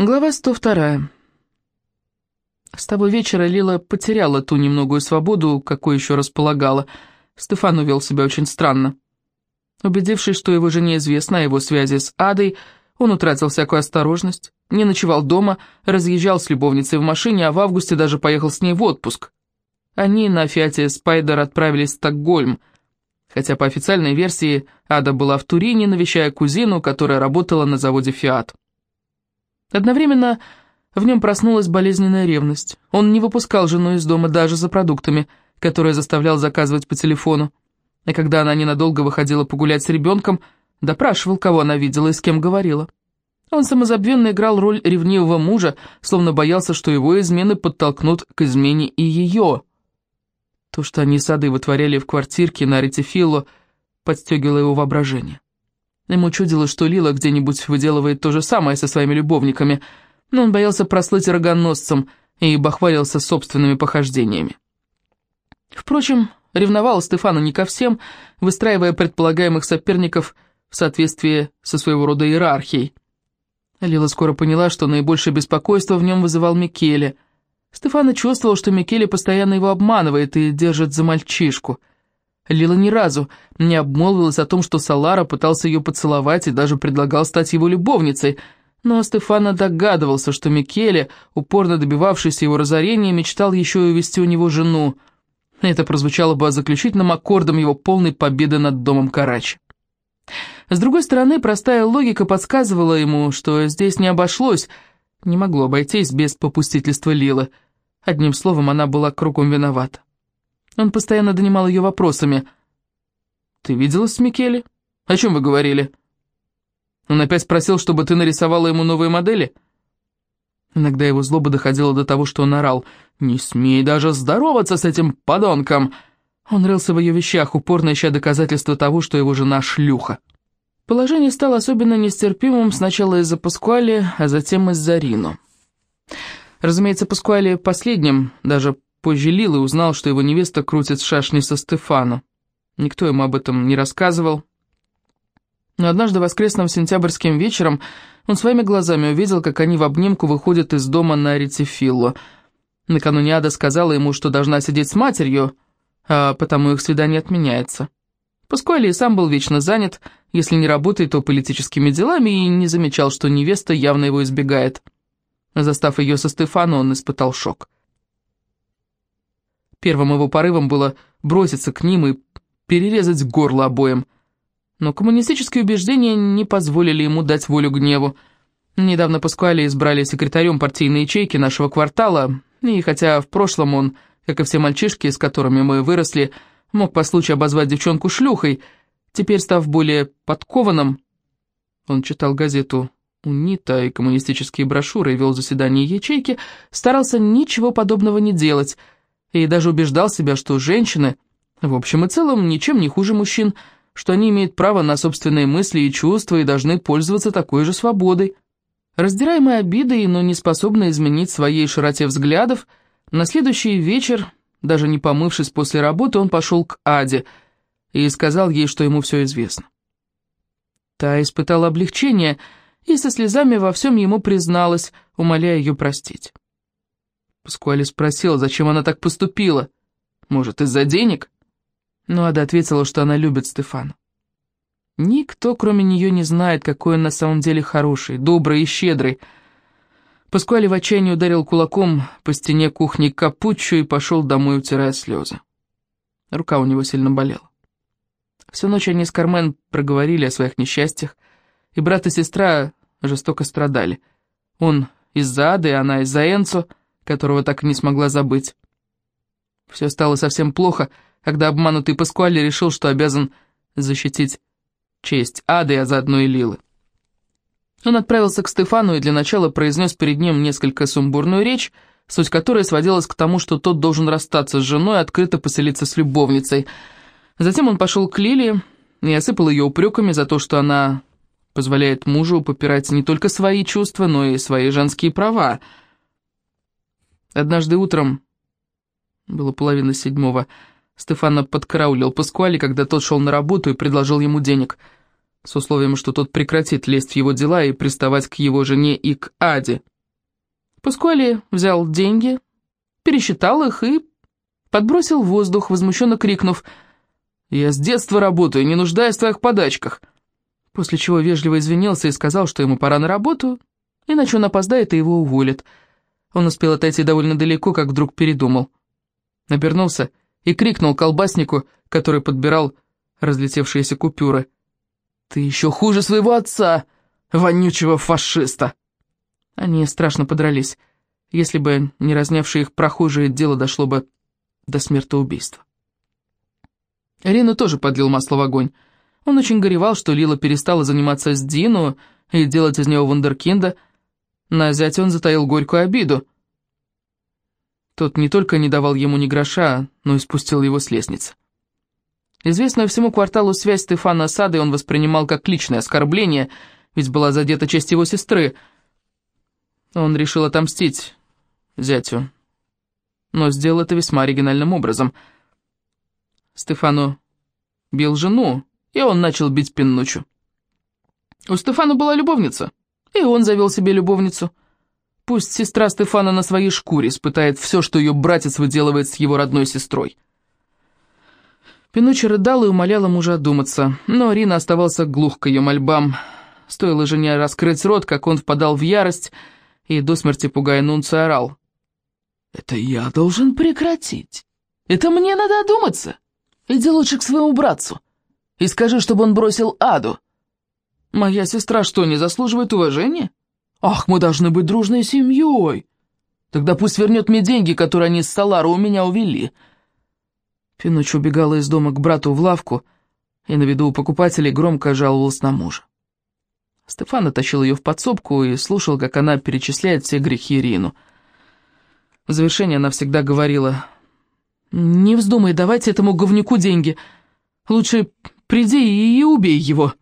Глава 102. С того вечера Лила потеряла ту немногую свободу, какой еще располагала. Стефан увел себя очень странно. Убедившись, что его жене известно о его связи с Адой, он утратил всякую осторожность, не ночевал дома, разъезжал с любовницей в машине, а в августе даже поехал с ней в отпуск. Они на Фиате Спайдер отправились в Стокгольм, хотя по официальной версии Ада была в Турине, навещая кузину, которая работала на заводе «Фиат». Одновременно в нем проснулась болезненная ревность. Он не выпускал жену из дома даже за продуктами, которые заставлял заказывать по телефону. И когда она ненадолго выходила погулять с ребенком, допрашивал, кого она видела и с кем говорила. Он самозабвенно играл роль ревнивого мужа, словно боялся, что его измены подтолкнут к измене и ее. То, что они сады вытворяли в квартирке на Ретифилло, подстегивало его воображение. Ему чудилось, что Лила где-нибудь выделывает то же самое со своими любовниками, но он боялся прослыть рогоносцем и бахвалился собственными похождениями. Впрочем, ревновал Стефана не ко всем, выстраивая предполагаемых соперников в соответствии со своего рода иерархией. Лила скоро поняла, что наибольшее беспокойство в нем вызывал Микеле. Стефана чувствовал, что Микеле постоянно его обманывает и держит за мальчишку – Лила ни разу не обмолвилась о том, что Салара пытался ее поцеловать и даже предлагал стать его любовницей, но Стефана догадывался, что Микеле, упорно добивавшийся его разорения, мечтал еще и увести у него жену. Это прозвучало бы заключительным аккордом его полной победы над домом Карачи. С другой стороны, простая логика подсказывала ему, что здесь не обошлось, не могло обойтись без попустительства Лилы. Одним словом, она была кругом виновата. Он постоянно донимал ее вопросами. «Ты виделась с Микеле? О чем вы говорили?» Он опять спросил, чтобы ты нарисовала ему новые модели? Иногда его злоба доходила до того, что он орал. «Не смей даже здороваться с этим подонком!» Он рылся в ее вещах, упорно ища доказательства того, что его жена шлюха. Положение стало особенно нестерпимым сначала из-за Паскуали, а затем из-за Рину. Разумеется, Паскуали последним, даже Позже Лилы узнал, что его невеста крутит шашни со Стефану. Никто ему об этом не рассказывал. Но однажды воскресным сентябрьским вечером он своими глазами увидел, как они в обнимку выходят из дома на Ретифилло. Накануне Ада сказала ему, что должна сидеть с матерью, а потому их свидание отменяется. Паскуали и сам был вечно занят, если не работает, то политическими делами, и не замечал, что невеста явно его избегает. Застав ее со Стефану, он испытал шок. Первым его порывом было броситься к ним и перерезать горло обоим. Но коммунистические убеждения не позволили ему дать волю гневу. Недавно Паскуали избрали секретарем партийной ячейки нашего квартала, и хотя в прошлом он, как и все мальчишки, с которыми мы выросли, мог по случаю обозвать девчонку шлюхой, теперь, став более подкованным, он читал газету «Унита» и коммунистические брошюры и вел заседание ячейки, старался ничего подобного не делать — и даже убеждал себя, что женщины, в общем и целом, ничем не хуже мужчин, что они имеют право на собственные мысли и чувства и должны пользоваться такой же свободой. Раздираемый обидой, но не способный изменить своей широте взглядов, на следующий вечер, даже не помывшись после работы, он пошел к Аде и сказал ей, что ему все известно. Та испытала облегчение и со слезами во всем ему призналась, умоляя ее простить. Паскуали спросил, зачем она так поступила. Может, из-за денег? Но Ада ответила, что она любит Стефана. Никто, кроме нее, не знает, какой он на самом деле хороший, добрый и щедрый. Паскуали в отчаянии ударил кулаком по стене кухни капуччо и пошел домой, утирая слезы. Рука у него сильно болела. Всю ночь они с Кармен проговорили о своих несчастьях, и брат и сестра жестоко страдали. Он из-за Ады, она из-за Энцо — которого так и не смогла забыть. Все стало совсем плохо, когда обманутый Паскуале решил, что обязан защитить честь Ады, а заодно и Лилы. Он отправился к Стефану и для начала произнес перед ним несколько сумбурную речь, суть которой сводилась к тому, что тот должен расстаться с женой и открыто поселиться с любовницей. Затем он пошел к Лилии и осыпал ее упреками за то, что она позволяет мужу попирать не только свои чувства, но и свои женские права – Однажды утром, было половина седьмого, Стефана подкараулил Паскуали, когда тот шел на работу и предложил ему денег. с условием, что тот прекратит лезть в его дела и приставать к его жене и к Аде. Паскуали взял деньги, пересчитал их и подбросил в воздух, возмущенно крикнув «Я с детства работаю, не нуждаюсь в твоих подачках», после чего вежливо извинился и сказал, что ему пора на работу, иначе он опоздает и его уволят. Он успел отойти довольно далеко, как вдруг передумал. Обернулся и крикнул колбаснику, который подбирал разлетевшиеся купюры. «Ты еще хуже своего отца, вонючего фашиста!» Они страшно подрались. Если бы не разнявшие их прохожие, дело дошло бы до смертоубийства. Рину тоже подлил масло в огонь. Он очень горевал, что Лила перестала заниматься с Дину и делать из него вундеркинда. На зятя он затаил горькую обиду. Тот не только не давал ему ни гроша, но и спустил его с лестницы. Известную всему кварталу связь Стефана с Адой он воспринимал как личное оскорбление, ведь была задета честь его сестры — он решил отомстить зятю, но сделал это весьма оригинальным образом. Стефану бил жену, и он начал бить Пиннучу. У Стефана была любовница, и он завел себе любовницу. Пусть сестра Стефана на своей шкуре испытает все, что ее братец выделывает с его родной сестрой. Пинуччи рыдал и умоляла мужа одуматься, но Рина оставался глух к ее мольбам. Стоило жене раскрыть рот, как он впадал в ярость, и до смерти пугая Нунца орал. «Это я должен прекратить. Это мне надо одуматься. Иди лучше к своему братцу и скажи, чтобы он бросил Аду. Моя сестра что, не заслуживает уважения? Ах, мы должны быть дружной семьей. Тогда пусть вернет мне деньги, которые они с Салара у меня увели». Пинуч убегала из дома к брату в лавку и на виду у покупателей громко жаловалась на мужа. Стефан тащил ее в подсобку и слушал, как она перечисляет все грехи Рину. В завершение она всегда говорила, «Не вздумай давать этому говнюку деньги. Лучше приди и убей его».